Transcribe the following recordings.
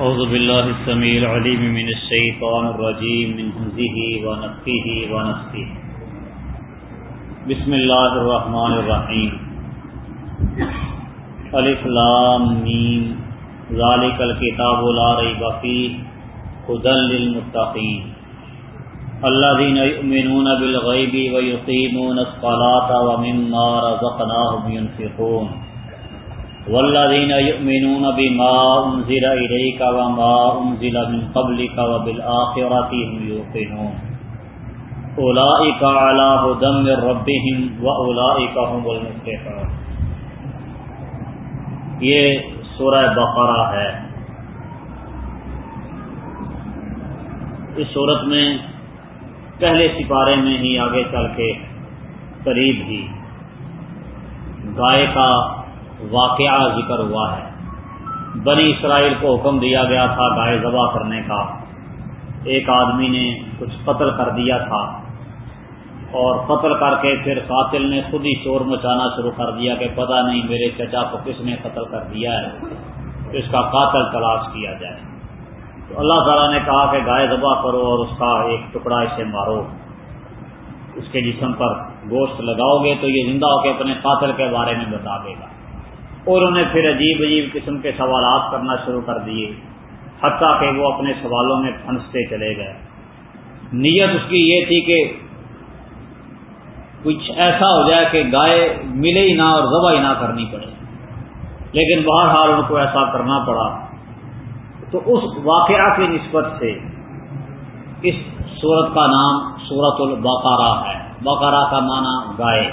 أعوذ بالله السميع العليم من الشيطان الرجيم من همزه ونفخه ونفخه. بسم الله الرحمن الرحيم. الف لام میم ذلك الكتاب لا ريب فيه. هدى للمتقين. الذين يؤمنون بالغيب ويقيمون الصلاة ومما رزقناهم ينفقون. والذين يؤمنون بما أنزل إليك وما أنزل من قبلك وبالآخرة هم يوقنون أولئك على هدى من ربهم وأولئك هم المفلحون. یہ سورہ بقرہ ہے. اس صورت میں پہلے سپارے میں ہی آگے چل کے قریب ہی گائے کا واقعہ ذکر ہوا ہے۔ بنی اسرائیل کو حکم دیا گیا تھا گائے ذبح کرنے کا۔ ایک آدمی نے کچھ قتل کر دیا تھا اور قتل کر کے پھر قاتل نے خود ہی شور مچانا شروع کر دیا کہ پتہ نہیں میرے چچا کو کس نے قتل کر دیا ہے تو اس کا قاتل تلاش کیا جائے۔ تو اللہ تعالیٰ نے کہا کہ گائے ذبح کرو اور اس کا ایک ٹکڑا اسے مارو۔ اس کے جسم پر گوشت لگاؤ گے تو یہ زندہ ہو کے اپنے قاتل کے بارے میں بتا دے گا۔ اور انہیں پھر عجیب عجیب قسم کے سوالات کرنا شروع کر دیے، حتیٰ کہ وہ اپنے سوالوں میں پھنستے چلے گئے۔ نیت اس کی یہ تھی کہ کچھ ایسا ہو جائے کہ گائے ملے ہی نہ اور ذبح ہی نہ کرنی پڑے۔ لیکن بہرحال ان کو ایسا کرنا پڑا۔ تو اس واقعہ کی نسبت سے اس صورت کا نام سورت البقارہ ہے۔ بقرہ کا معنی گائے۔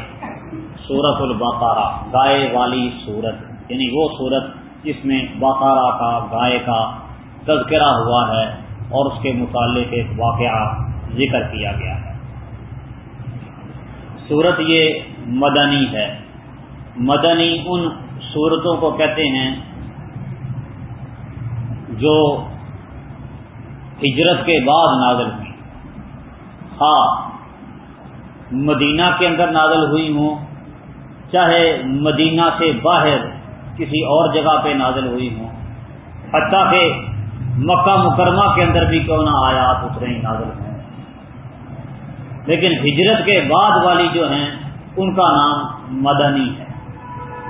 سورت البقارہ گائے والی صورت۔ یعنی وہ صورت جس میں بقارہ کا، گائے کا تذکرہ ہوا ہے اور اس کے متعلق ایک واقعہ ذکر کیا گیا ہے۔ صورت یہ مدنی ہے۔ مدنی ان صورتوں کو کہتے ہیں جو ہجرت کے بعد نازل ہوئی۔ ہاں مدینہ کے اندر نازل ہوئی ہوں، چاہے مدینہ سے باہر کسی اور جگہ پہ نازل ہوئی ہوں۔ حتیٰ کہ مکہ مکرمہ کے اندر بھی کیوں نہ آیات اترے ہی نازل ہوں۔ لیکن ہجرت کے بعد والی جو ہیں، ان کا نام مدنی ہے۔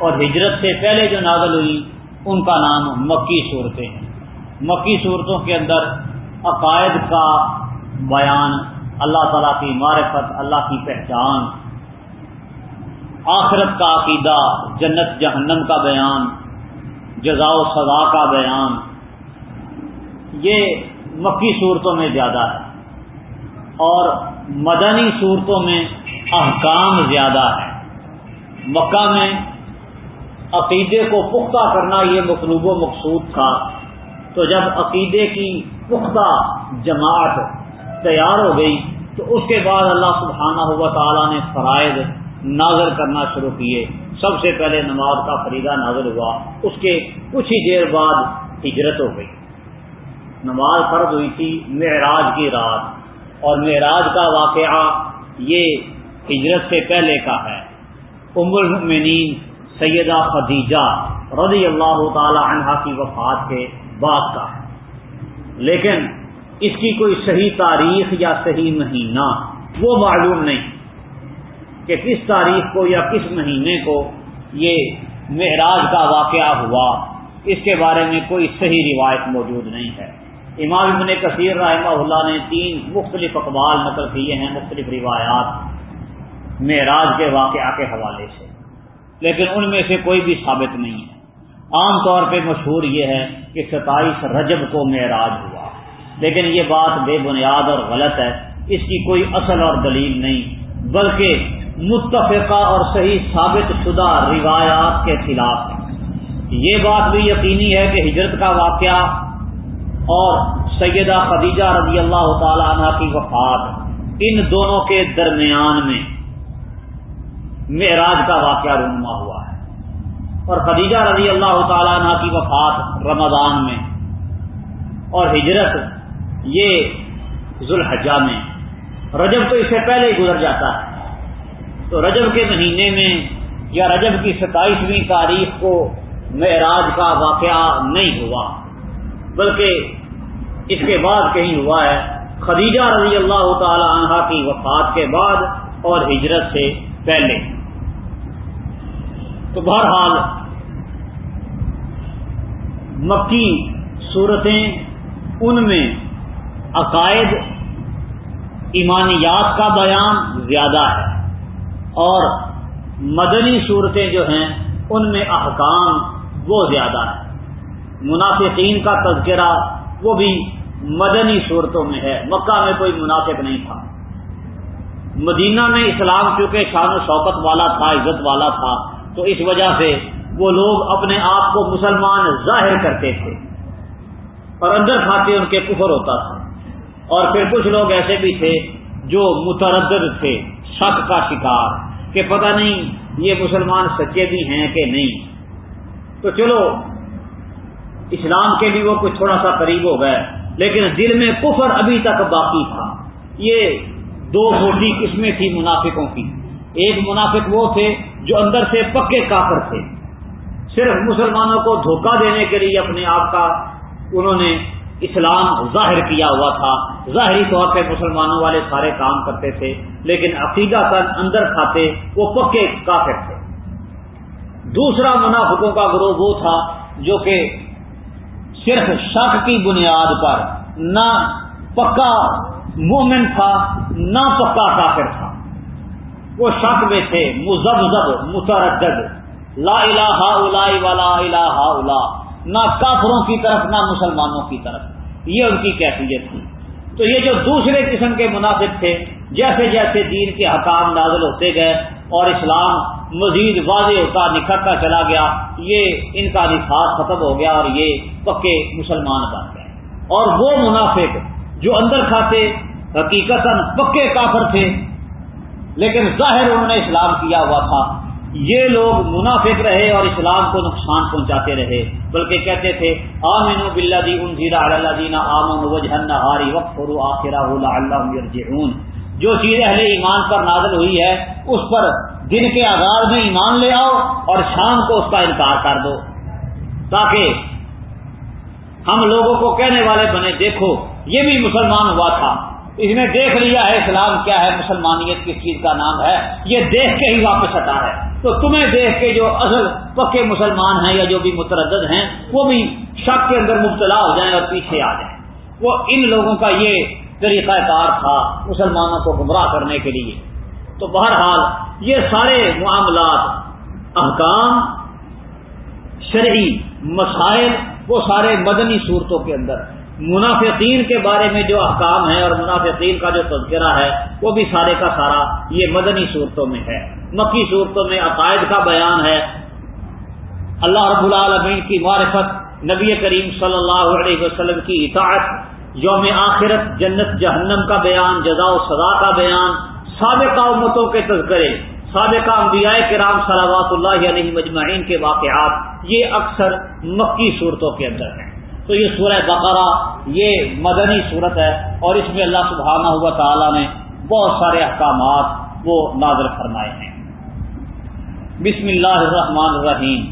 اور ہجرت سے پہلے جو نازل ہوئی، ان کا نام مکی صورتیں ہیں۔ مکی صورتوں کے اندر عقائد کا بیان اللہ تعالیٰ کی معرفت، اللہ کی پہچان آخرت کا عقیدہ، جنت جہنم کا بیان جزا و سزا کا بیان، یہ مکی صورتوں میں زیادہ ہے اور مدنی صورتوں میں احکام زیادہ ہے۔ مکہ میں عقیدے کو پختہ کرنا یہ مطلوب و مقصود تھا۔ تو جب عقیدے کی پختہ جماعت تیار ہو گئی تو اس کے بعد اللہ سبحانہ ہوا تعالیٰ نے فرائض نازل کرنا شروع کیے۔ سب سے پہلے نماز کا فریضہ نازل ہوا۔ اس کے کچھ ہی دیر بعد ہجرت ہو گئی۔ نماز فرض ہوئی تھی معراج کی رات۔ اور معراج کا واقعہ یہ ہجرت سے پہلے کا ہے۔ ام المؤمنین سیدہ خدیجہ رضی اللہ تعالی عنہا کی وفات کے بعد کا ہے۔ لیکن اس کی کوئی صحیح تاریخ یا صحیح مہینہ وہ معلوم نہیں۔ کہ کس تاریخ کو یا کس مہینے کو یہ معراج کا واقعہ ہوا، اس کے بارے میں کوئی صحیح روایت موجود نہیں ہے۔ امام ابن کثیر رحمہ اللہ نے تین مختلف اقبال نقل کیے ہیں مختلف روایات معراج کے واقعہ کے حوالے سے، لیکن ان میں سے کوئی بھی ثابت نہیں ہے۔ عام طور پہ مشہور یہ ہے کہ ستائیس رجب کو معراج ہوا، لیکن یہ بات بے بنیاد اور غلط ہے۔ اس کی کوئی اصل اور دلیل نہیں، بلکہ متفقہ اور صحیح ثابت شدہ روایات کے خلاف ہے۔ یہ بات بھی یقینی ہے کہ ہجرت کا واقعہ اور سیدہ خدیجہ رضی اللہ تعالی عنہ کی وفات ان دونوں کے درمیان میں معراج کا واقعہ رونما ہوا ہے۔ اور خدیجہ رضی اللہ تعالی عنہ کی وفات رمضان میں اور ہجرت یہ ذوالحجہ میں۔ رجب تو اس سے پہلے ہی گزر جاتا ہے۔ تو رجب کے مہینے میں یا رجب کی ستائیسویں تاریخ کو معراج کا واقعہ نہیں ہوا، بلکہ اس کے بعد کہیں ہوا ہے، خدیجہ رضی اللہ تعالی عنہ کی وفات کے بعد اور ہجرت سے پہلے۔ تو بہرحال مکی صورتیں ان میں عقائد ایمانیات کا بیان زیادہ ہے۔ اور مدنی صورتیں جو ہیں، ان میں احکام وہ زیادہ ہے منافقین کا تذکرہ وہ بھی مدنی صورتوں میں ہے۔ مکہ میں کوئی منافق نہیں تھا۔ مدینہ میں اسلام چونکہ شان و شوقت والا تھا، عزت والا تھا، تو اس وجہ سے وہ لوگ اپنے آپ کو مسلمان ظاہر کرتے تھے۔ اور اندر کھاتے ان کے کفر ہوتا تھا۔ اور پھر کچھ لوگ ایسے بھی تھے جو متردد تھے، شک کا شکار۔ کہ پتہ نہیں یہ مسلمان سچے بھی ہیں کہ نہیں۔ تو چلو، اسلام کے لیے وہ کچھ تھوڑا سا قریب ہو گئے، لیکن دل میں کفر ابھی تک باقی تھا۔ یہ دو موٹی قسمیں تھی منافقوں کی۔ ایک منافق وہ تھے جو اندر سے پکے کافر تھے۔ صرف مسلمانوں کو دھوکہ دینے کے لیے اپنے آپ کا انہوں نے اسلام ظاہر کیا ہوا تھا۔ ظاہری طور پہ مسلمانوں والے سارے کام کرتے تھے، لیکن عقیدہ تن اندر کھاتے، وہ پکے کافر تھے۔ دوسرا منافقوں کا گروہ وہ تھا جو کہ صرف شک کی بنیاد پر نہ پکا مومن تھا، نہ پکا کافر تھا۔ وہ شک میں تھے مزب متردد، لا الہ الا ولا الہ الا نہ کافروں کی طرف، نہ مسلمانوں کی طرف۔ یہ ان کی کیفیت تھی۔ تو یہ جو دوسرے قسم کے منافق تھے، جیسے جیسے دین کے حکام نازل ہوتے گئے اور اسلام مزید واضح ہوتا، نکھرتا چلا گیا، یہ ان کا نفاذ ختم ہو گیا اور یہ پکے مسلمان بن گئے۔ اور وہ منافق جو اندر کھاتے حقیقت پکے کافر تھے، لیکن ظاہر انہوں نے اسلام کیا ہوا تھا۔ یہ لوگ منافق رہے اور اسلام کو نقصان پہنچاتے رہے، بلکہ کہتے تھے آمین بلّہ دی ان زیرا اللہ دینا آمن وجہن ہاری وقت فرو آخرا جو چیز اہل ایمان پر نازل ہوئی ہے، اس پر دن کے آغاز میں ایمان لے آؤ اور شام کو اس کا انکار کر دو۔ تاکہ ہم لوگوں کو کہنے والے بنے، دیکھو، یہ بھی مسلمان ہوا تھا۔ اس نے دیکھ لیا ہے اسلام کیا ہے، مسلمانیت کس چیز کا نام ہے، یہ دیکھ کے ہی واپس ہٹا ہے۔ تو تمہیں دیکھ کے جو اصل پکے مسلمان ہیں یا جو بھی متردد ہیں، وہ بھی شک کے اندر مبتلا ہو جائیں اور پیچھے آ جائیں۔ وہ ان لوگوں کا یہ طریقہ کار تھا مسلمانوں کو گمراہ کرنے کے لیے۔ تو بہرحال یہ سارے معاملات، احکام، شرعی مسائل، وہ سارے مدنی صورتوں کے اندر۔ منافقین کے بارے میں جو احکام ہے اور منافقین کا جو تذکرہ ہے، وہ بھی سارے کا سارا یہ مدنی صورتوں میں ہے۔ مکی صورتوں میں عقائد کا بیان ہے۔ اللہ رب العالمین کی معرفت نبی کریم صلی اللہ علیہ وسلم کی اطاعت، یوم آخرت، جنت، جہنم کا بیان جزا و سزا کا بیان، سابقہ امتوں کے تذکرے، سابقہ انبیاء کرام صلوات اللہ علیہ مجمعین کے واقعات، یہ اکثر مکی صورتوں کے اندر ہیں۔ تو یہ سورہ بقرہ، یہ مدنی صورت ہے اور اس میں اللہ سبحانہ ہوا تعالیٰ نے بہت سارے احکامات وہ نازر فرمائے ہیں۔ بسم اللہ الرحمن الرحیم۔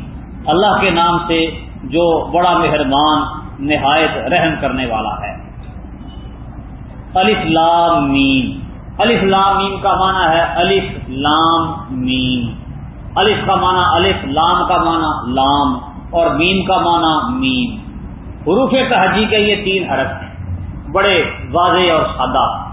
اللہ کے نام سے جو بڑا مہربان، نہایت رحم کرنے والا ہے۔ الف لام میم۔ الف لام میم کا معنی ہے الف لام میم۔ الف کا معنی، الف لام کا معنی لام اور میم کا معنی میم۔ حروف تحجی کے یہ تین حرف ہیں۔ بڑے واضح اور سادہ۔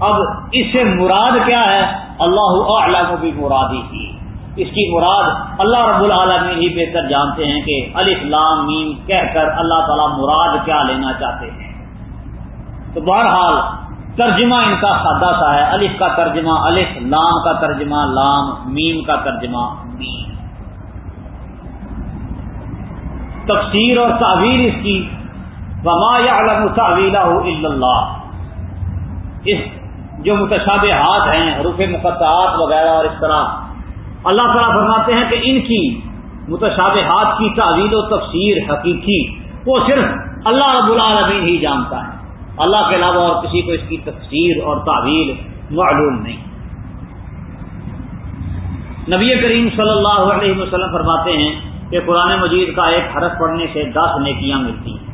اب اس سے مراد کیا ہے؟ اللہ اعلم بھی مرادی کی اس کی مراد اللہ رب العالمین ہی بہتر جانتے ہیں کہ الف لام میم کہہ کر اللہ تعالی مراد کیا لینا چاہتے ہیں۔ تو بہرحال ترجمہ ان کا سادہ سا ہے۔ الف کا ترجمہ الف، لام کا ترجمہ، لام میم کا ترجمہ میم۔ تفسیر اور تعویر اس کی. وما علم تعویلہ اللہ اس جو متشابہات ہیں، حروف مقطعات وغیرہ اور اس طرح. اللہ تعالیٰ فرماتے ہیں کہ ان کی متشابہات کی تعویل و تفسیر حقیقی وہ صرف اللہ رب العالمین ہی جانتا ہے. اللہ کے علاوہ اور کسی کو اس کی تفسیر اور تعویل معلوم نہیں. نبی کریم صلی اللہ علیہ وسلم فرماتے ہیں کہ قرآن مجید کا ایک حرف پڑھنے سے دس نیکیاں ملتی ہیں۔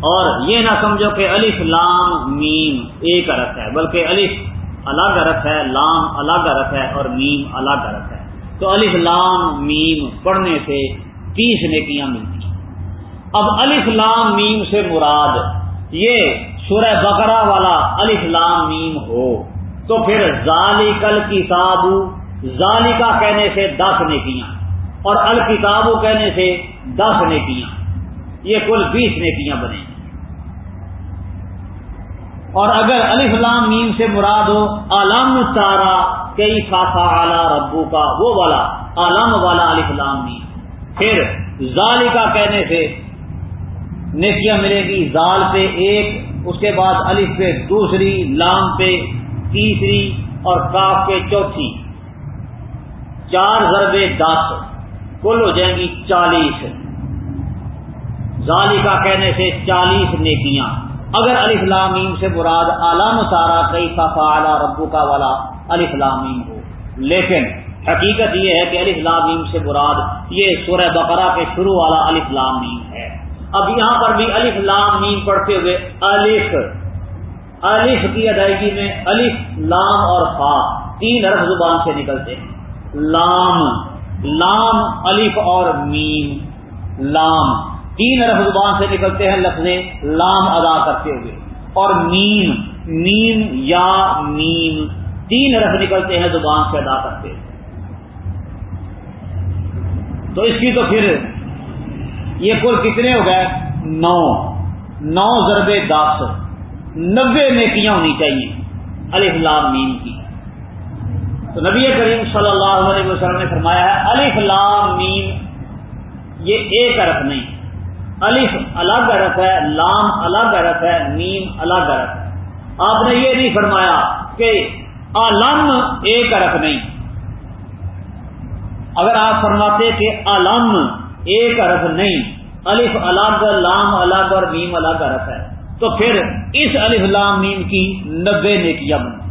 اور یہ نہ سمجھو کہ الف، لام، میم ایک حرف ہے، بلکہ الف الگ حرف ہے، لام الگ حرف ہے اور میم الگ حرف ہے۔ تو الف، لام، میم پڑھنے سے تیس نیکیاں ملتی ہیں۔ اب الف، لام، میم سے مراد یہ سورہ بقرہ والا الف، لام، میم ہو، تو پھر ظالی کل کتاب ظالکا کہنے سے دس نیکیاں۔ اور الکتاب کہنے سے دس نیکیاں، یہ کل بیس نیکیاں بنے اور اگر الف لام میم سے مراد ہو عالم تارا کئی خاصا اعلی ربو کا وہ والا عالم والا الف لام میم۔ پھر ظالکا کہنے سے نیکیاں ملے گی زال پہ ایک، اس کے بعد الف پہ دوسری، لام پہ تیسری، اور کاف پہ چوتھی۔ چار ضربے دس۔ کل ہو جائیں گی چالیس۔ ظالی کا کہنے سے چالیس نیکیاں۔ اگر علی فلامیم سے مراد اعلیٰ سارا کئی صفا اعلیٰ ربو کا والا علی فلامیم ہو۔ لیکن حقیقت یہ ہے کہ علی فلامیم سے مراد یہ سورہ بقرہ کے شروع والا علی فلامیم ہے۔ اب یہاں پر بھی علی فلام پڑھتے ہوئے الف الف کی ادائیگی میں الف لام اور خا تین حرف زبان سے نکلتے ہیں۔ لام۔ لام، الف اور میم، لام۔ تین حرف زبان سے نکلتے ہیں لفظ لام ادا کرتے ہوئے۔ اور میم میم یا میم، تین حرف نکلتے ہیں زبان سے ادا کرتے ہوئے۔ تو اس کی تو پھر یہ کل کتنے ہو گئے؟ نو۔ نو ضربے دس۔ نبے نیکیاں ہونی چاہیے؟ الف لام میم کی۔ تو نبی کریم صلی اللہ علیہ وسلم نے فرمایا ہے، الف لام میم، یہ ایک حرف نہیں۔ الف الگ حرف ہے، لام الگ حرف ہے، میم الگ حرف ہے۔ آپ نے یہ نہیں فرمایا کہ علم ایک حرف نہیں۔ اگر آپ فرماتے کہ علم ایک حرف نہیں، الف الگ، لام الگ اور میم الگ حرف ہے، تو پھر اس الف لام میم کی نبے نیکیاں بن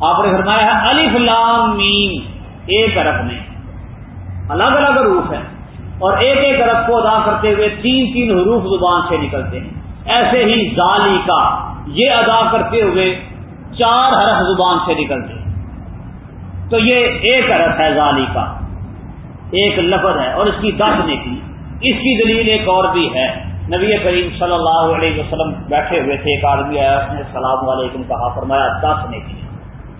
آپ نے فرمایا ہے، الف لام میم ایک حرف میں۔ الگ الگ حروف ہیں اور ایک ایک حرف کو ادا کرتے ہوئے تین تین حروف زبان سے نکلتے ہیں۔ ایسے ہی زالی کا یہ ادا کرتے ہوئے چار حرف زبان سے نکلتے ہیں۔ تو یہ ایک حرف ہے زالی کا ایک لفظ ہے اور اس کی دس نیکی اس کی دلیل ایک اور بھی ہے۔ نبی کریم صلی اللہ علیہ وسلم بیٹھے ہوئے تھے، ایک آدمی آیا، اس نے السلام علیکم کہا، فرمایا دس نے کی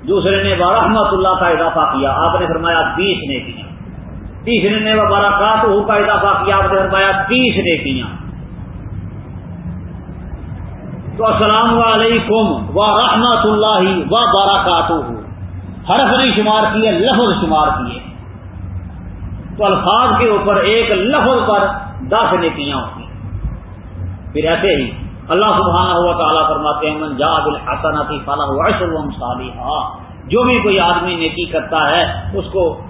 دوسرے نے رحمت اللہ کا اضافہ کیا، آپ نے فرمایا بیس نے کیا تیسرے نے بارکات کا اضافہ کیا، آپ نے فرمایا تیس نے کیا تو السلام علیکم و رحمت اللہ و باراکات حرف نہیں شمار کیے لفظ شمار کیے تو الفاظ کے اوپر ایک لفظ پر دس نیکیاں ہوتی پھر ایسے ہی اللہ سبحانہ ہوا تعالیٰ فرماتے ہیں، من جا بالحسناتی فلاح عشر صالحہ جو بھی کوئی آدمی نیکی کرتا ہے، اس کو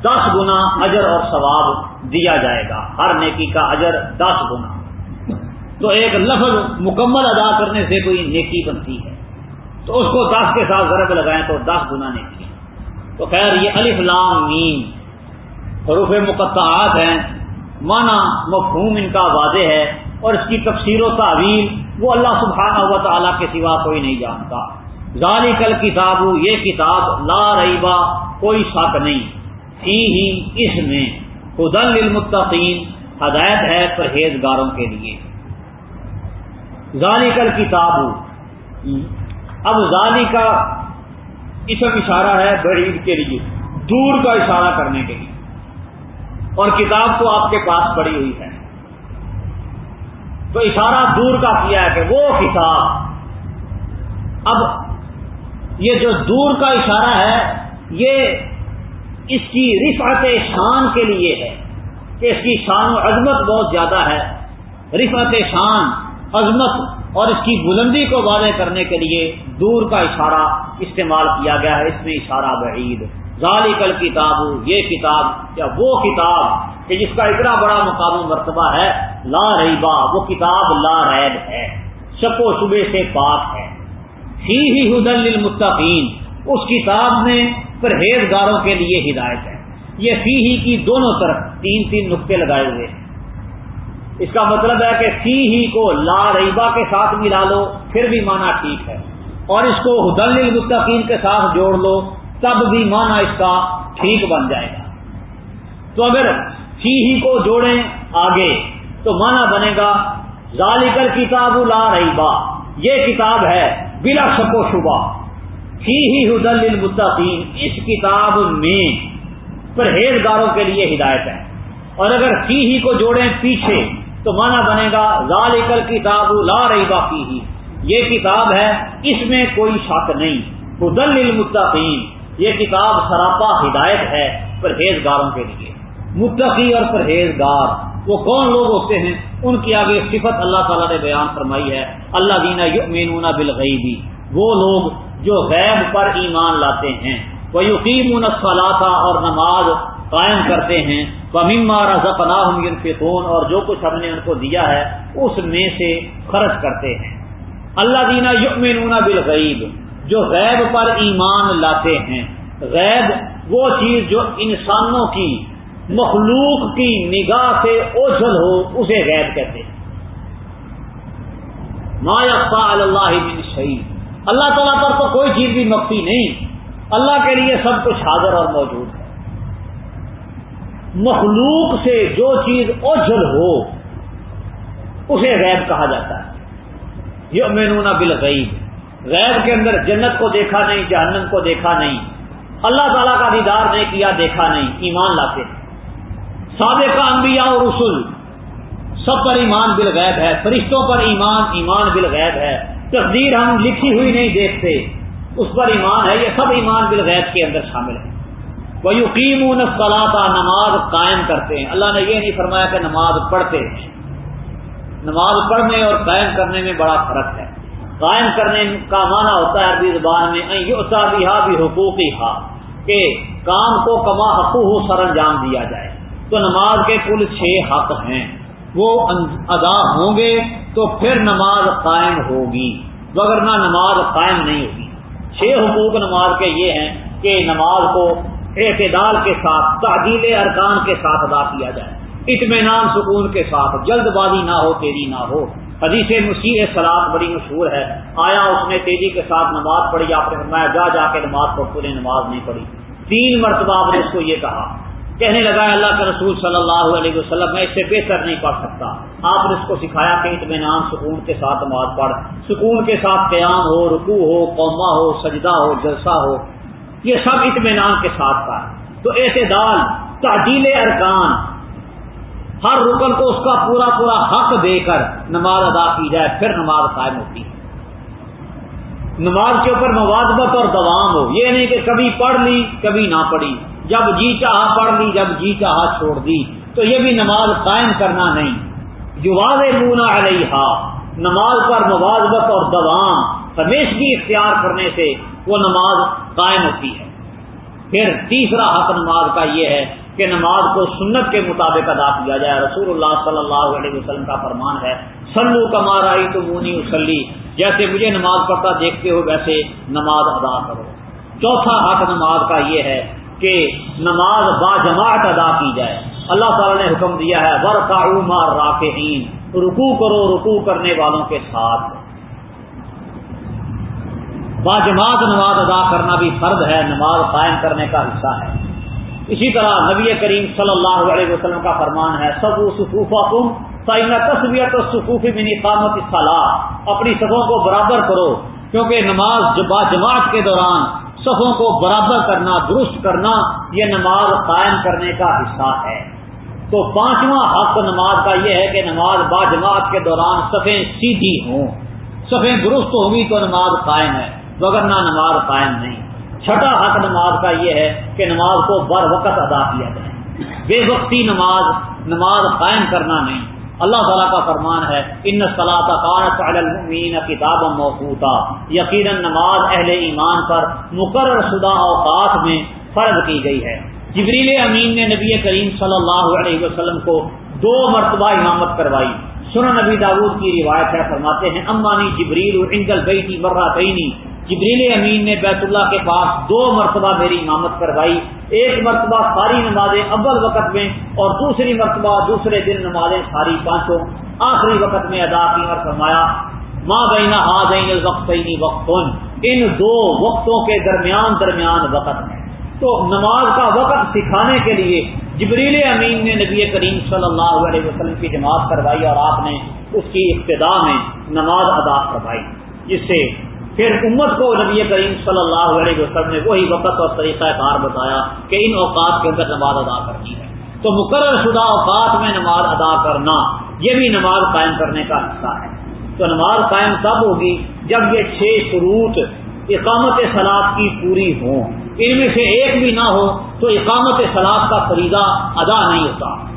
دس گنا اجر اور ثواب دیا جائے گا۔ ہر نیکی کا اجر دس گنا۔ تو ایک لفظ مکمل ادا کرنے سے کوئی نیکی بنتی ہے۔ تو اس کو دس کے ساتھ ضرب لگائیں تو دس گنا نیکی تو خیر، یہ الف لام میم حروف مقطعات ہیں۔ مانا مفہوم ان کا واضح ہے اور اس کی تفسیر و تعویل وہ اللہ سبحانہ و تعالیٰ کے سوا کوئی نہیں جانتا۔ ظالی کل کتاب یہ کتاب لا ریبا کوئی شک نہیں۔ ہی ہی اس میں۔ خدن للمتقین، ہدایت ہے پرہیزگاروں کے لیے۔ ظالی کل کتاب اب ظالی کا اسم اشارہ ہے بعید کے لیے، دور کا اشارہ کرنے کے لیے۔ اور کتاب تو آپ کے پاس پڑی ہوئی ہے۔ تو اشارہ دور کا کیا ہے کہ وہ کتاب۔ اب یہ جو دور کا اشارہ ہے، یہ اس کی رفعت شان کے لیے ہے کہ اس کی شان و عظمت بہت زیادہ ہے۔ رفعت شان، عظمت اور اس کی بلندی کو واضح کرنے کے لیے دور کا اشارہ استعمال کیا گیا ہے۔ اس میں اشارہ بعید۔ ظالی کل کتاب یہ کتاب، یا وہ کتاب کہ جس کا اتنا بڑا مقام و مرتبہ ہے لا ریبا، وہ کتاب لا ریب ہے، شک و شبے سے پاک ہے۔ ہی ہی حدل للمتقین، اس کتاب میں پرہیزگاروں کے لیے ہدایت ہے۔ یہ فی ہی کی دونوں طرف تین تین نقطے لگائے ہوئے اس کا مطلب ہے کہ فی ہی کو لا ریبا کے ساتھ ملا لو، پھر بھی مانا ٹھیک ہے۔ اور اس کو حدل المتقین کے ساتھ جوڑ لو، تب بھی مانا اس کا ٹھیک بن جائے گا۔ تو اگر فی ہی کو جوڑیں آگے تو مانا بنے گا ذالکل کتاب لا ریبا یہ کتاب ہے، بلا شک و شبہ۔ فی ہی حدل المتقین اس کتاب میں پرہیزگاروں کے لیے ہدایت ہے۔ اور اگر فی ہی کو جوڑیں پیچھے، تو مانا بنے گا ذالکل کتاب لا ریبا فی ہی یہ کتاب ہے، اس میں کوئی شک نہیں۔ حدل المتقین یہ کتاب سراپا ہدایت ہے پرہیزگاروں کے لیے۔ متقی اور پرہیزگار۔ وہ کون لوگ ہوتے ہیں؟ ان کی آگے صفت اللہ تعالیٰ نے بیان فرمائی ہے۔ اللہ دینا یؤمنون بالغیبی وہ لوگ جو غیب پر ایمان لاتے ہیں۔ وہ یقین اور نماز قائم کرتے ہیں۔ وہ رزقناہم اور جو کچھ ہم نے ان کو دیا ہے، اس میں سے خرچ کرتے ہیں۔ اللہ دینا یؤمنون بالغیب۔ جو غیب پر ایمان لاتے ہیں۔ غیب وہ چیز جو انسانوں کی مخلوق کی نگاہ سے اوجھل ہو، اسے غیب کہتے ہیں۔ ما اللہ بن شہید اللہ تعالیٰ پر تو کوئی چیز بھی مخفی نہیں۔ اللہ کے لیے سب کچھ حاضر اور موجود ہے۔ مخلوق سے جو چیز اوجھل ہو، اسے غیب کہا جاتا ہے۔ یہ مینون بالغیب۔ غیب کے اندر جنت کو دیکھا نہیں، جہنم کو دیکھا نہیں۔ اللہ تعالیٰ کا دیدار نہیں کیا، دیکھا نہیں، ایمان لاتے ہیں۔ سابق انبیاء اور رسول۔ سب پر ایمان بالغیب ہے، فرشتوں پر ایمان ایمان بالغیب ہے۔ تقدیر ہم لکھی ہوئی نہیں دیکھتے۔ اس پر ایمان ہے، یہ سب ایمان بالغیب کے اندر شامل ہے۔ وہ یقین کا نماز قائم کرتے ہیں۔ اللہ نے یہ نہیں فرمایا کہ نماز پڑھتے ہیں۔ نماز پڑھنے اور قائم کرنے میں بڑا فرق ہے۔ قائم کرنے کا معنی ہوتا ہے عربی زبان میں بھی حقوقی ہا کہ کام کو کما حقوق سر انجام دیا جائے۔ تو نماز کے کل چھ حق ہیں۔ وہ ادا ہوں گے تو پھر نماز قائم ہوگی۔ وغیرہ نماز قائم نہیں ہوگی۔ چھ حقوق نماز کے یہ ہیں کہ نماز کو اعتدال کے ساتھ، تعدیل ارکان کے ساتھ ادا کیا جائے۔ اطمینان سکون کے ساتھ، جلد بازی نہ ہو، تیزی نہ ہو۔ حدیث مسیح سلاد بڑی مشہور ہے۔ آیا اس نے تیزی کے ساتھ نماز پڑھی؟ آپ نے فرمایا، جا جا کے نماز پڑھ پورے نماز نہیں پڑھی۔ تین مرتبہ آپ نے اس کو یہ کہا۔ کہنے لگا اللہ کے رسول صلی اللہ علیہ وسلم، میں اس سے بہتر نہیں پڑھ سکتا۔ آپ نے اس کو سکھایا کہ اطمینان، سکون کے ساتھ نماز پڑھ۔ سکون کے ساتھ قیام ہو رکو ہو قوما ہو، سجدہ ہو، جلسہ ہو، یہ سب اطمینان کے ساتھ کا تو اعتدال تعدیل ارکان، ہر رکن کو اس کا پورا پورا حق دے کر نماز ادا کی جائے، پھر نماز قائم ہوتی ہے۔ نماز کے اوپر موازبت اور دوام ہو۔ یہ نہیں کہ کبھی پڑھ لی، کبھی نہ پڑھی۔ جب جی چاہا پڑھ لی، جب جی چاہا چھوڑ دی۔ تو یہ بھی نماز قائم کرنا نہیں۔ جو واضح مونا علیہ نماز پر موازبت اور دوام ہمیشگی اختیار کرنے سے وہ نماز قائم ہوتی ہے۔ پھر تیسرا حق نماز کا یہ ہے کہ نماز کو سنت کے مطابق ادا کیا جائے۔ رسول اللہ صلی اللہ علیہ وسلم کا فرمان ہے سلو کمارا تو مونی اسلی جیسے مجھے نماز پڑھتا دیکھتے ہو، ویسے نماز ادا کرو۔ چوتھا حق نماز کا یہ ہے کہ نماز با جماعت ادا کی جائے۔ اللہ تعالیٰ نے حکم دیا ہے ور کا راکین رکو کرو رکو کرنے والوں کے ساتھ۔ با جماعت نماز ادا کرنا بھی فرد ہے، نماز قائم کرنے کا حصہ ہے۔ اسی طرح نبی کریم صلی اللہ علیہ وسلم کا فرمان ہے سب سکوفا تم سائنا تصویت سکوفی منی قامت صلاح اپنی سبوں کو برابر کرو، کیونکہ نماز با جماعت کے دوران صفوں کو برابر کرنا، درست کرنا یہ نماز قائم کرنے کا حصہ ہے۔ تو پانچواں حق نماز کا یہ ہے کہ نماز با جماعت کے دوران صفیں سیدھی ہوں۔ صفیں درست ہوگی تو نماز قائم ہے وغیرہ نماز قائم نہیں۔ چھٹا حق نماز کا یہ ہے کہ نماز کو بر وقت ادا کیا جائے۔ بے وقتی نماز نماز قائم کرنا نہیں۔ اللہ تعالیٰ کا فرمان ہے ان صلاح کتاب موقوتا۔ یقیناً نماز اہل ایمان پر مقرر شدہ اوقات میں فرض کی گئی ہے۔ جبریل امین نے نبی کریم صلی اللہ علیہ وسلم کو دو مرتبہ امامت کروائی۔ سن نبی داود کی روایت ہے، فرماتے ہیں، امانی جبریل انگل گئی تھی مرہ جبریل امین نے بیت اللہ کے پاس دو مرتبہ میری امامت کروائی۔ ایک مرتبہ ساری نمازیں اول وقت میں اور دوسری مرتبہ دوسرے دن نمازیں ساری پانچوں آخری وقت میں ادا کی اور فرمایا ماں بینا آ وقت وقت ان دو وقتوں کے درمیان درمیان وقت ہے۔ تو نماز کا وقت سکھانے کے لیے جبریل امین نے نبی کریم صلی اللہ علیہ وسلم کی جماعت کروائی اور آپ نے اس کی ابتدا میں نماز ادا کروائی جس سے پھر امت کو نبی کریم صلی اللہ علیہ وسلم نے وہی وقت اور طریقہ کار بتایا کہ ان اوقات کے اندر نماز ادا کرنی ہے۔ تو مقرر شدہ اوقات میں نماز ادا کرنا یہ بھی نماز قائم کرنے کا حصہ ہے۔ تو نماز قائم تب ہوگی جب یہ چھ شروط اقامت سلاد کی پوری ہوں۔ ان میں سے ایک بھی نہ ہو تو اقامت سلاد کا فریضہ ادا نہیں ہوتا۔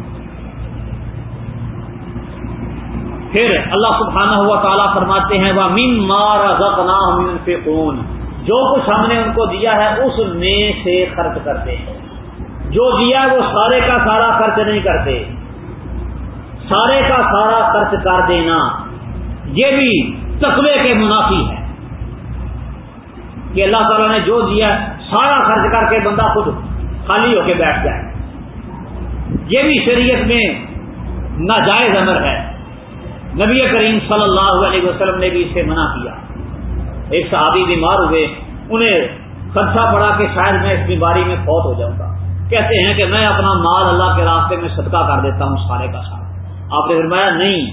پھر اللہ سبحانہ ہوا تعالیٰ فرماتے ہیں وہ من مار خون جو کچھ ہم نے ان کو دیا ہے، اس میں سے خرچ کرتے ہیں۔ جو دیا ہے، وہ سارے کا سارا خرچ نہیں کرتے۔ سارے کا سارا خرچ کر دینا۔ یہ بھی تقوی کے منافی ہے۔ کہ اللہ تعالیٰ نے جو دیا سارا خرچ کر کے بندہ خود خالی ہو کے بیٹھ جائے۔ یہ بھی شریعت میں ناجائز امر ہے۔ نبی کریم صلی اللہ علیہ وسلم نے بھی اسے منع کیا۔ ایک صحابی بیمار ہوئے، انہیں خدشہ پڑا کہ شاید میں اس بیماری میں فوت ہو جاؤں گا۔ کہتے ہیں کہ میں اپنا مال اللہ کے راستے میں صدقہ کر دیتا ہوں سارے کا سارا آپ نے فرمایا، نہیں،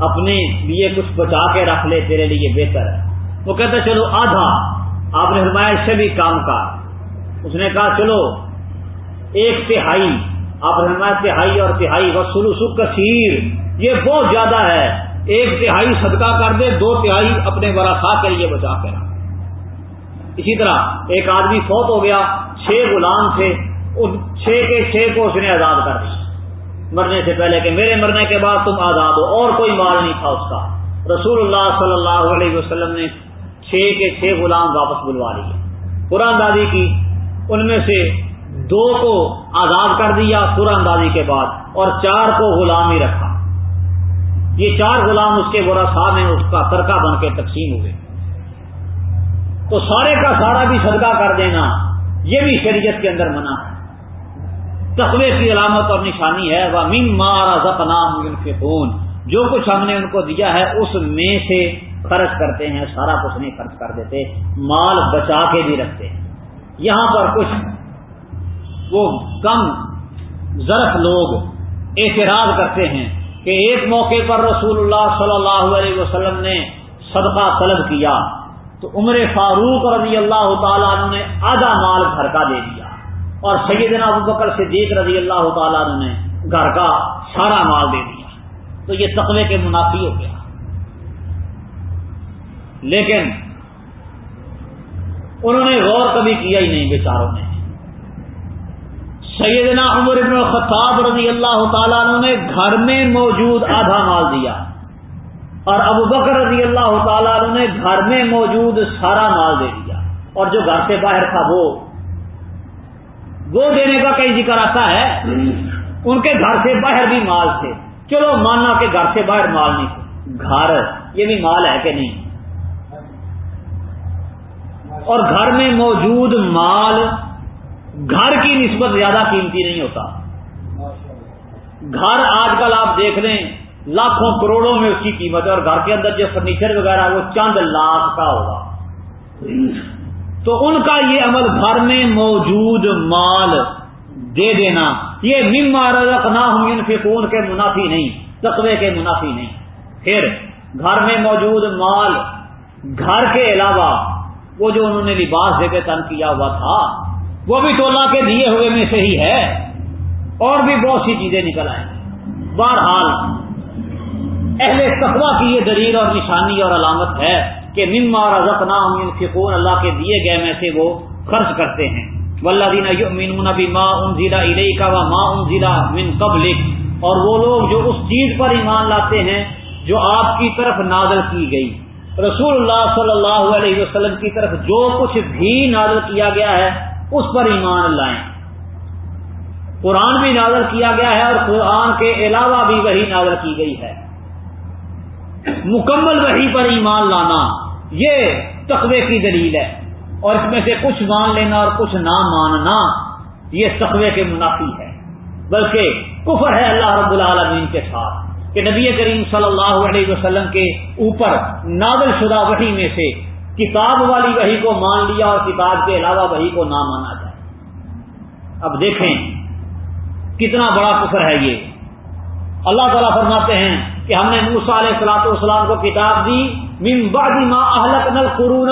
اپنے لیے کچھ بچا کے رکھ لے، تیرے لیے بہتر ہے۔ وہ کہتے چلو، آدھا۔ آپ نے فرمایا، اس سے بھی کام کا اس نے کہا، چلو، ایک تہائی۔ آپ نے فرمایا، تہائی اور تہائی وسلو سکھ کثیر۔ یہ بہت زیادہ ہے۔ ایک تہائی صدقہ کر دے، دو تہائی اپنے ورثا کے لیے بچا کے رکھ۔ اسی طرح ایک آدمی فوت ہو گیا، چھ غلام تھے، ان چھ کے چھ کو اس نے آزاد کر دیا۔ مرنے سے پہلے کہ میرے مرنے کے بعد تم آزاد ہو، اور کوئی مال نہیں تھا اس کا۔ رسول اللہ صلی اللہ علیہ وسلم نے چھ کے چھ غلام واپس بلوا لیے۔ قرآن دادی کی ان میں سے دو کو آزاد کر دیا قرآن دادی کے بعد، اور چار کو غلام ہی رکھا۔ یہ چار غلام اس کے برا صاحب میں اس کا ترکہ بن کے تقسیم ہوئے۔ تو سارے کا سارا بھی صدقہ کر دینا، یہ بھی شریعت کے اندر منع ہے۔ تقوی کی علامت اور نشانی ہے وہ من مارا زپنا خون جو کچھ ہم نے ان کو دیا ہے، اس میں سے خرچ کرتے ہیں، سارا کچھ نہیں خرچ کر دیتے، مال بچا کے بھی رکھتے ہیں۔ یہاں پر کچھ وہ کم ضرف لوگ اعتراض کرتے ہیں کہ ایک موقع پر رسول اللہ صلی اللہ علیہ وسلم نے صدقہ طلب کیا تو عمر فاروق رضی اللہ تعالیٰ عنہ نے آدھا مال گھر کا دے دیا اور سیدنا ابو بکر صدیق رضی اللہ تعالیٰ عنہ نے گھر کا سارا مال دے دیا تو یہ تقوی کے منافی ہو گیا۔ لیکن انہوں نے غور کبھی کیا ہی نہیں بیچاروں نے۔ سیدنا عمر ابن الخطاب رضی اللہ تعالیٰ عنہ نے گھر میں موجود آدھا مال دیا اور ابو بکر رضی اللہ تعالیٰ عنہ نے گھر میں موجود سارا مال دے دیا اور جو گھر سے باہر تھا وہ وہ دینے کا کئی ذکر آتا ہے ان کے گھر سے باہر بھی مال تھے چلو ماننا کہ گھر سے باہر مال نہیں تھے۔ گھر، یہ بھی مال ہے کہ نہیں؟ اور گھر میں موجود مال گھر کی نسبت زیادہ قیمتی نہیں ہوتا۔ گھر آج کل آپ دیکھ لیں، لاکھوں کروڑوں میں اس کی قیمت ہے اور گھر کے اندر جو فرنیچر وغیرہ وہ چند لاکھ کا ہوگا۔ تو ان کا یہ عمل گھر میں موجود مال دے دینا، یہ مما رزق نہ ہوں فکون کے منافی نہیں، تقوی کے منافی نہیں۔ پھر گھر میں موجود مال، گھر کے علاوہ وہ جو انہوں نے لباس دے کے تن کیا ہوا تھا وہ بھی ٹولہ کے دیے ہوئے میں سے ہی ہے اور بھی بہت سی چیزیں نکل آئیں۔ بہرحال، اہل تقوا کی یہ دلیل اور نشانی اور علامت ہے کہ مما رزق نہ فکون اللہ کے دیے گئے میں سے وہ خرچ کرتے ہیں۔ ولہ دینا بھی ماں ان ضلع علیہ کا ماں ان من قبل اور وہ لوگ جو اس چیز پر ایمان لاتے ہیں جو آپ کی طرف نازل کی گئی۔ رسول اللہ صلی اللہ علیہ وسلم کی طرف جو کچھ بھی نازل کیا گیا ہے اس پر ایمان لائیں۔ قرآن بھی نازل کیا گیا ہے اور قرآن کے علاوہ بھی وہی نازل کی گئی ہے۔ مکمل وہی پر ایمان لانا، یہ تقوی کی دلیل ہے۔ اور اس میں سے کچھ مان لینا اور کچھ نہ ماننا، یہ تقوی کے منافی ہے۔ بلکہ کفر ہے اللہ رب العالمین کے ساتھ کہ نبی کریم صلی اللہ علیہ وسلم کے اوپر نادل شدہ وحی میں سے کتاب والی وہی کو مان لیا اور کتاب کے علاوہ وہی کو نہ مانا جائے۔ اب دیکھیں کتنا بڑا کفر ہے یہ۔ اللہ تعالیٰ فرماتے ہیں کہ ہم نے موسا علیہ السلاط والسلام کو کتاب دی، من بعد ما اہلک نل قرون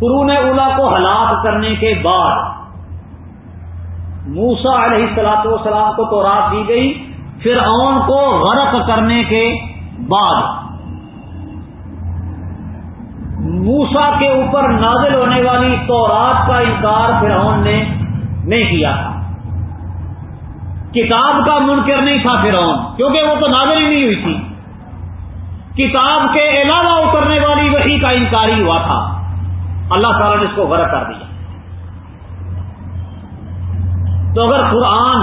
قرون اولا کو ہلاک کرنے کے بعد موسا علیہ السلاط والسلام کو تو رات دی گئی پھر کو غرق کرنے کے بعد۔ موسا کے اوپر نازل ہونے والی تورات کا انکار فرعون نے نہیں کیا تھا۔ کتاب کا منکر نہیں تھا فرعون، کیونکہ وہ تو نازل ہی نہیں ہوئی تھی۔ کتاب کے علاوہ اترنے والی وہی کا انکاری ہوا تھا۔ اللہ تعالیٰ نے اس کو غرق کر دیا۔ تو اگر قرآن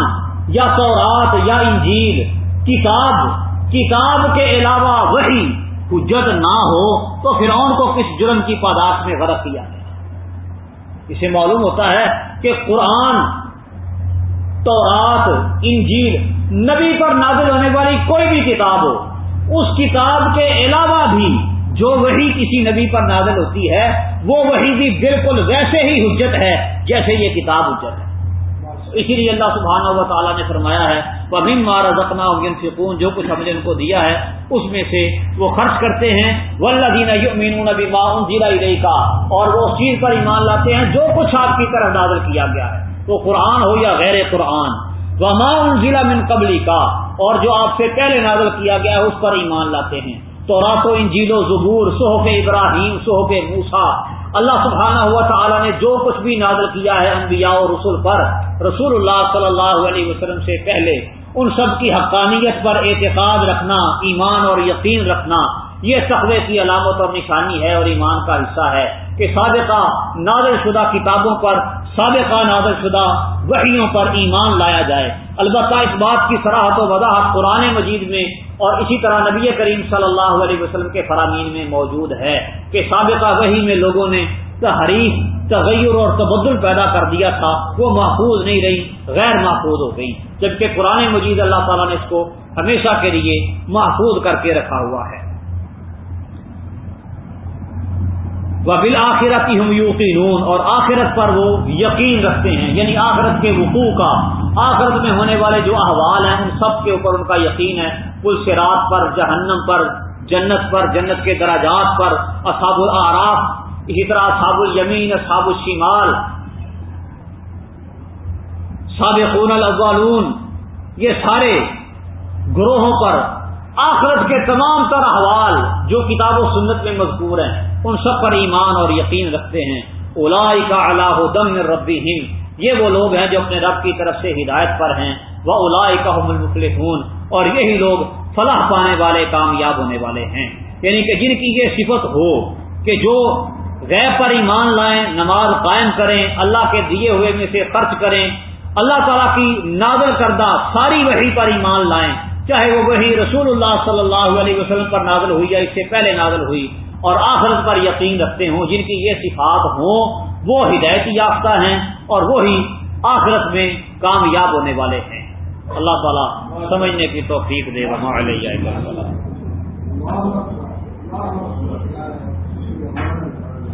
یا تورات یا انجیل کتاب کتاب کے علاوہ وہی حجت نہ ہو تو فرعون کو کس جرم کی پاداش میں غرق کیا گیا؟ اسے معلوم ہوتا ہے کہ قرآن، تورات، انجیل، نبی پر نازل ہونے والی کوئی بھی کتاب ہو، اس کتاب کے علاوہ بھی جو وہی کسی نبی پر نازل ہوتی ہے، وہ وہی بھی بالکل ویسے ہی حجت ہے جیسے یہ کتاب حجت ہے۔ اسی لیے اللہ سبحانہ و تعالیٰ نے فرمایا ہے پبن مارا زخنا سکون جو کچھ ہم نے ان کو دیا ہے، اس میں سے وہ خرچ کرتے ہیں۔ ولدین مین نبی معاون ضلع کا اور وہ اس چیز پر ایمان لاتے ہیں جو کچھ آپ کی طرف نازل کیا گیا ہے۔ وہ قرآن ہو یا غیر قرآن۔ وہ معاون ضلع من قبلی کا اور جو آپ سے پہلے نازل کیا گیا ہے، اس پر ایمان لاتے ہیں۔ تو راتو انجیل و زبور، صحف ابراہیم، صحف موسا اللہ سبحانہ ہوا تعالیٰ نے جو کچھ بھی نازل کیا ہے، انبیاء و رسول پر، رسول اللہ صلی اللہ علیہ وسلم سے پہلے۔ ان سب کی حقانیت پر اعتقاد رکھنا، ایمان اور یقین رکھنا، یہ تقوی کی علامت اور نشانی ہے اور ایمان کا حصہ ہے کہ سابقہ نازل شدہ کتابوں پر سابقہ نازل شدہ وحیوں پر ایمان لایا جائے۔ البتہ اس بات کی سراہت و وضاحت قرآن مجید میں اور اسی طرح نبی کریم صلی اللہ علیہ وسلم کے فرامین میں موجود ہے کہ سابقہ وحی میں لوگوں نے تحریف، تغیر اور تبدل پیدا کر دیا تھا، وہ محفوظ نہیں رہی، غیر محفوظ ہو گئی۔ جبکہ قرآن مجید اللہ تعالیٰ نے اس کو ہمیشہ کے لیے محفوظ کر کے رکھا ہوا ہے۔ وہ بال آخرت ہم یوقینون اور آخرت پر وہ یقین رکھتے ہیں یعنی آخرت کے وقوع کا۔ آخرت میں ہونے والے جو احوال ہیں، ان سب کے اوپر ان کا یقین ہے۔ پل سرات پر، جہنم پر، جنت پر، جنت کے دراجات پر، اصحاب العراف اسی طرح اصحاب الیمین، اصحاب الشمال، سابقون الاولون، یہ سارے گروہوں پر آخرت کے تمام تر احوال جو کتاب و سنت میں مذکور ہیں، ان سب پر ایمان اور یقین رکھتے ہیں۔ اولائی کا اللہ دم ربی ہند یہ وہ لوگ ہیں جو اپنے رب کی طرف سے ہدایت پر ہیں۔ وہ اولائی کا حمل اور یہی لوگ فلاح پانے والے، کامیاب ہونے والے ہیں۔ یعنی کہ جن کی یہ صفت ہو کہ جو غیر پر ایمان لائیں، نماز قائم کریں، اللہ کے دیے ہوئے میں سے خرچ کریں۔ اللہ تعالیٰ کی نازل کردہ ساری وحی پر ایمان لائیں۔ چاہے وہ وہی رسول اللہ صلی اللہ علیہ وسلم پر نازل ہوئی یا اس سے پہلے نازل ہوئی۔ اور آخرت پر یقین رکھتے ہوں، جن کی یہ صفات ہوں، وہ ہدایت یافتہ ہیں اور وہی آخرت میں کامیاب ہونے والے ہیں۔ اللہ تعالیٰ سمجھنے کی توفیق دے۔ وہاں علیہ